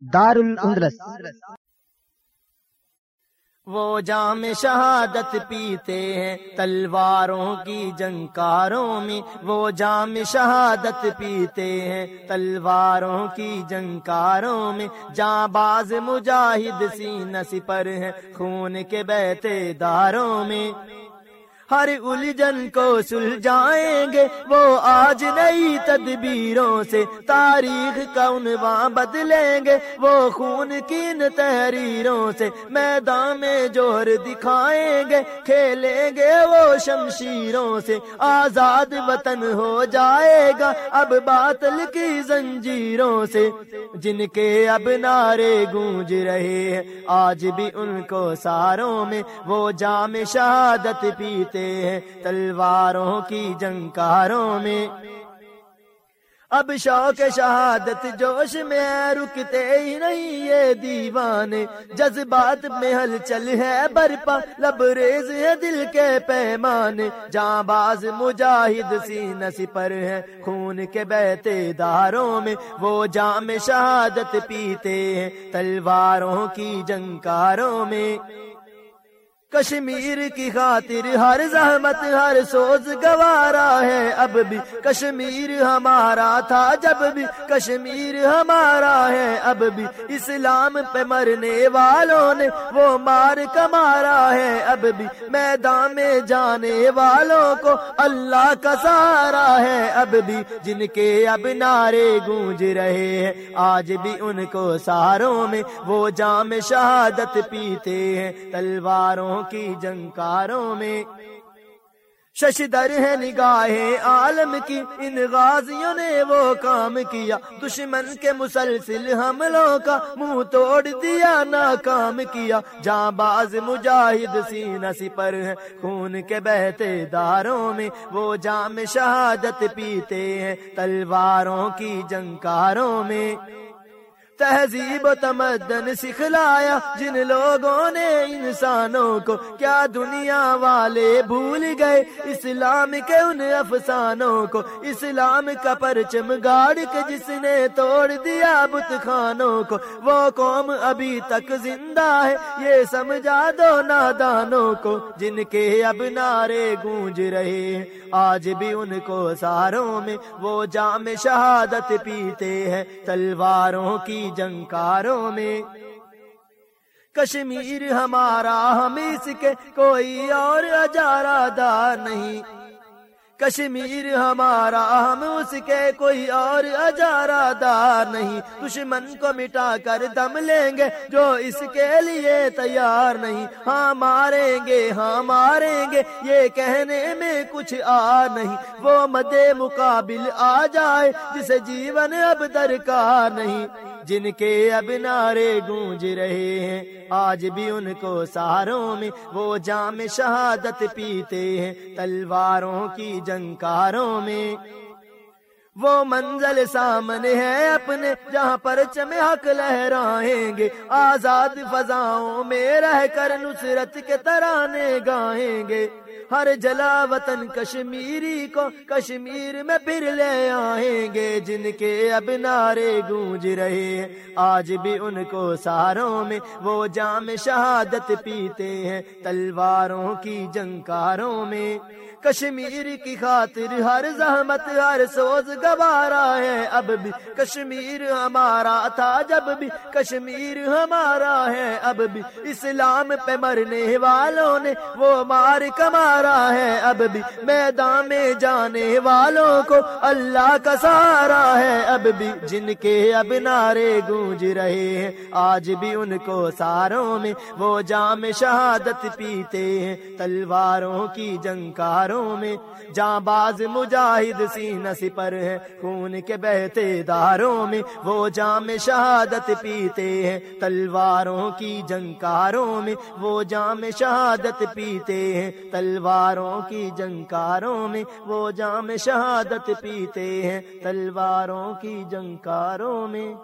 دار الاندلس وہ جام شہادت پیتے ہیں، تلواروں کی جنکاروں میں۔ وہ جام شہادت پیتے ہیں، تلواروں کی جنکاروں میں۔ جاں باز مجاہد سی پر ہیں، خون کے بیتے داروں میں۔ ہر الجھن کو سلجھائیں گے۔ وہ آج نئی تدبیروں سے تاریخ کا عنوان بدلیں گے۔ وہ خون کین تحریروں سے میدان میں جوہر دکھائیں گے۔ کھیلیں گے وہ شمشیروں سے۔ آزاد وطن ہو جائے گا۔ اب باطل کی زنجیروں سے جن کے اب نعرے گونج رہے ہیں۔ آج بھی ان کو ساروں میں وہ جام شہادت پیتے ہیں تلواروں کی جنکاروں میں۔ اب شوق شہادت جوش میں رکتے ہی نہیں یہ دیوانے۔ جذبات میں ہل چل ہے، برپا لبریز ہے دل کے پیمانے۔ جاں باز مجاہد سی نسی پر ہے خون کے بہتے داروں میں۔ وہ جام شہادت پیتے ہیں، تلواروں کی جنکاروں میں۔ کشمیر کی خاطر ہر زحمت، ہر سوز گوارا ہے۔ اب بھی کشمیر ہمارا تھا، جب بھی کشمیر ہمارا ہے۔ اب بھی اسلام پہ مرنے والوں نے وہ مار کمارا ہے۔ اب بھی میدان میں جانے والوں کو اللہ کا سارا ہے۔ اب بھی جن کے اب نعرے گونج رہے ہیں، آج بھی ان کو ساروں میں وہ جام شہادت پیتے ہیں۔ تلواروں کی جنکاروں میں۔ ششدر ہے نگاہ عالم کی، ان غازیوں نے وہ کام کیا۔ دشمن کے مسلسل حملوں کا منہ توڑ دیا، ناکام کیا۔ جاں باز مجاہد سینہ سپر ہے خون کے بہتے داروں میں وہ جام شہادت پیتے ہیں۔ تلواروں کی جنکاروں میں۔ تہذیب و تمدن سکھلایا جن لوگوں نے انسانوں کو کیا دنیا والے بھول گئے اسلام کے ان افسانوں کو اسلام کا پرچم گاڑ کے جس نے توڑ دیا بت خانوں کو وہ قوم ابھی تک زندہ ہے یہ سمجھا دو نادانوں کو جن کے اب نعرے گونج رہے آج بھی ان کو ساروں میں وہ جام شہادت پیتے ہیں تلواروں کی جنکاروں میں۔ کشمیر ہمارا ہم اس کے کوئی اور اجارہ دار نہیں۔ کشمیر ہمارا ہم اس کے کوئی اور اجارہ دار نہیں۔ دشمن کو مٹا کر دم لیں گے جو اس کے لیے تیار نہیں۔ ہاں ماریں گے ہاں ماریں گے، یہ کہنے میں کچھ آ نہیں۔ وہ مدے مقابل آ جائے جسے جیون اب درکار نہیں۔ جن کے اب نعرے گونج رہے ہیں، آج بھی ان کو سہاروں میں وہ جام شہادت پیتے ہیں، تلواروں کی جنکاروں میں۔ وہ منزل سامنے ہے اپنے، جہاں پر چمے حق لہرائیں گے۔ آزاد فضاؤں میں رہ کر نصرت کے ترانے گائیں گے۔ ہر جلا وطن کشمیری کو، کشمیر میں پھر لے آئیں گے۔ جن کے اب نعرے گونج رہے ہیں، آج بھی ان کو ساروں میں وہ جام شہادت پیتے ہیں۔ تلواروں کی جنکاروں میں کشمیر کی خاطر ہر زحمت، ہر سوز گوارا ہے، اب بھی کشمیر ہمارا تھا، جب بھی کشمیر ہمارا ہے، اب بھی اسلام پہ مرنے والوں نے وہ مار کمارا ہے، اب بھی میدان میں جانے والوں کو اللہ کا سارا ہے، اب بھی جن کے اب نعرے گونج رہے ہیں، آج بھی ان کو ساروں میں وہ جام شہادت پیتے ہیں، تلواروں کی جنکاروں میں جاں باز مجاہد سینہ سپر ہے خون کے بہتے داروں میں وہ جام شہادت پیتے ہیں۔ تلواروں کی جنکاروں میں وہ جام شہادت پیتے ہیں۔ تلواروں کی جنکاروں میں وہ جام شہادت پیتے ہیں۔ تلواروں کی جنکاروں میں